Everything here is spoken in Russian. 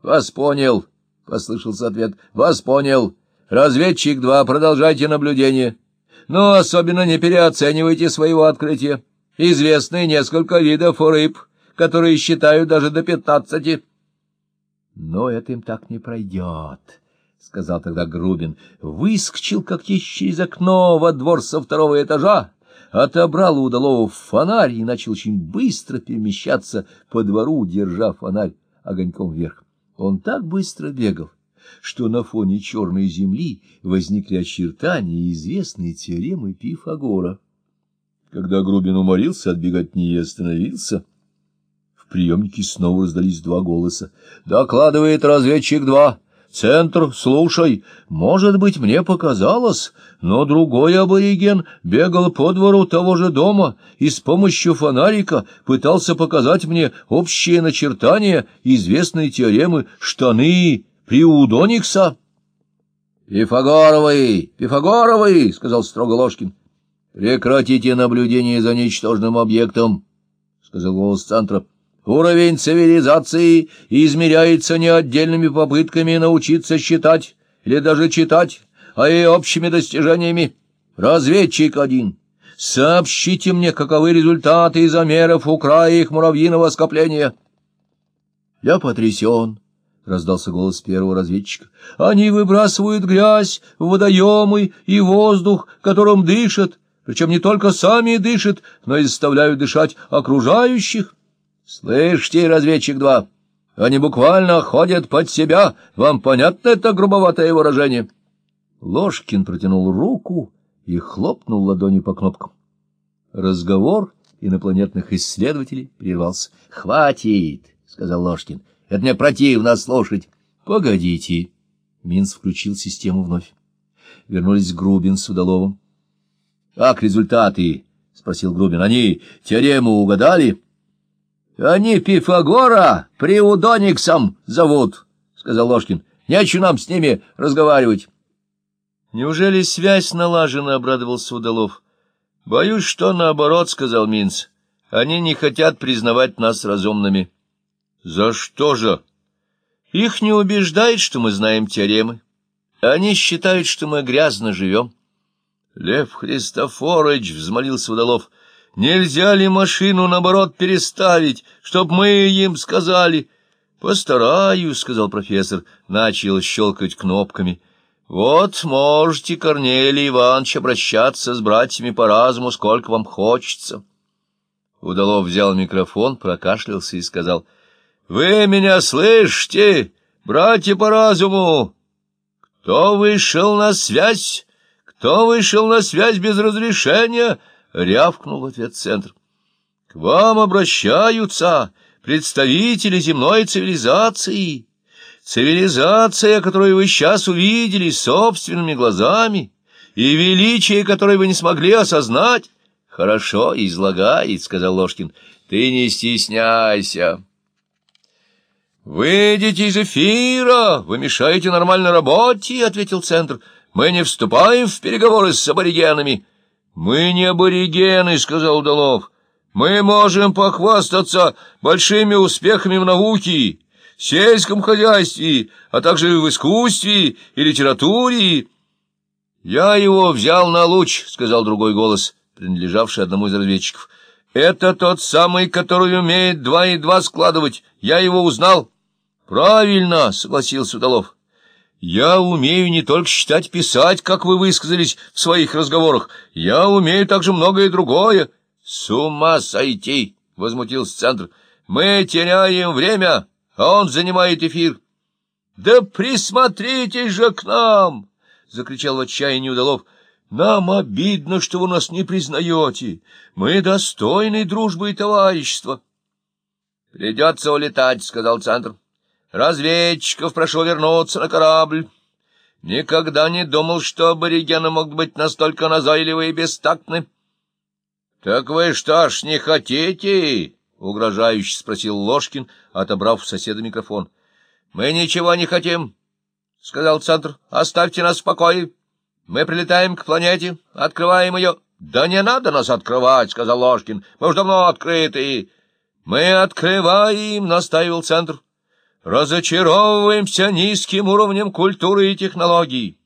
— Вас понял, — послышался ответ. — Вас понял. Разведчик два, продолжайте наблюдение. Но особенно не переоценивайте своего открытия. Известны несколько видов рыб, которые считают даже до пятнадцати. — Но это им так не пройдет, — сказал тогда Грубин. Выскочил, как есть через окно, во двор со второго этажа, отобрал у удалого фонарь и начал очень быстро перемещаться по двору, держа фонарь огоньком вверх. Он так быстро бегал, что на фоне черной земли возникли очертания известной теоремы Пифагора. Когда Грубин уморился от беготни и остановился, в приемнике снова раздались два голоса. «Докладывает разведчик два. Центр, слушай, может быть, мне показалось, но другой абориген бегал по двору того же дома и с помощью фонарика пытался показать мне общее начертание известной теоремы «штаны Приудоникса». «Пифагоровый! Пифагоровый!» — сказал строго Ложкин. «Прекратите наблюдение за ничтожным объектом», — сказал голос центра. Уровень цивилизации измеряется не отдельными попытками научиться считать или даже читать, а и общими достижениями. Разведчик один. Сообщите мне, каковы результаты замеров у края их муравьиного скопления. Я потрясен, — раздался голос первого разведчика. Они выбрасывают грязь в водоемы и воздух, которым дышат, причем не только сами дышат, но и заставляют дышать окружающих. Слышите, разведчик-2, они буквально ходят под себя. Вам понятно это грубоватое выражение? Ложкин протянул руку и хлопнул ладонью по кнопкам. Разговор инопланетных исследователей прервался. — Хватит, — сказал Ложкин. — Это мне противно слушать. — Погодите. Минц включил систему вновь. Вернулись Грубин с Удаловым. — Как результаты? — спросил Грубин. — Они теорему угадали? — они Пифагора Приудониксом зовут, — сказал Ложкин. — Нечего нам с ними разговаривать. — Неужели связь налажена? — обрадовался Удалов. — Боюсь, что наоборот, — сказал Минц. — Они не хотят признавать нас разумными. — За что же? — Их не убеждает, что мы знаем теоремы. Они считают, что мы грязно живем. — Лев Христофорович, — взмолился Удалов, — Нельзя ли машину, наоборот, переставить, чтоб мы им сказали? — Постараюсь, — сказал профессор, начал щелкать кнопками. — Вот можете, Корнелий Иванович, обращаться с братьями по разуму, сколько вам хочется. Удалов взял микрофон, прокашлялся и сказал, — Вы меня слышите, братья по разуму? Кто вышел на связь? Кто вышел на связь без разрешения? —— рявкнул в ответ центр. — К вам обращаются представители земной цивилизации. Цивилизация, которую вы сейчас увидели собственными глазами, и величие, которое вы не смогли осознать. — Хорошо излагает, — сказал Ложкин. — Ты не стесняйся. — «Выйдите из эфира! Вы мешаете нормальной работе!» — ответил Центр. «Мы не вступаем в переговоры с аборигенами!» Мы не аборигены, — сказал Удалов. Мы можем похвастаться большими успехами в науке, сельском хозяйстве, а также в искусстве и литературе. — Я его взял на луч, — сказал другой голос, принадлежавший одному из разведчиков. — Это тот самый, который умеет два и два складывать. Я его узнал. — Правильно, — согласился Удалов. Я умею не только читать, писать, как вы высказались в своих разговорах. Я умею также многое другое. — С ума сойти! — возмутился Центр. — Мы теряем время, а он занимает эфир. — Да присмотритесь же к нам! — закричал в отчаянии Удалов. — Нам обидно, что вы нас не признаете. Мы достойны дружбы и товарищества. — Придется улетать, — сказал Центр. Разведчиков прошу вернуться на корабль. Никогда не думал, что аборигены могут быть настолько назойливы и бестактны. — Так вы что ж не хотите? — угрожающе спросил Ложкин, отобрав у соседа микрофон. — Мы ничего не хотим, — сказал Центр. — Оставьте нас в покое. Мы прилетаем к планете, открываем ее. — Да не надо нас открывать, — сказал Ложкин. — Мы уж давно открыты. — Мы открываем, — настаивал Центр. — разочаровываемся низким уровнем культуры и технологий.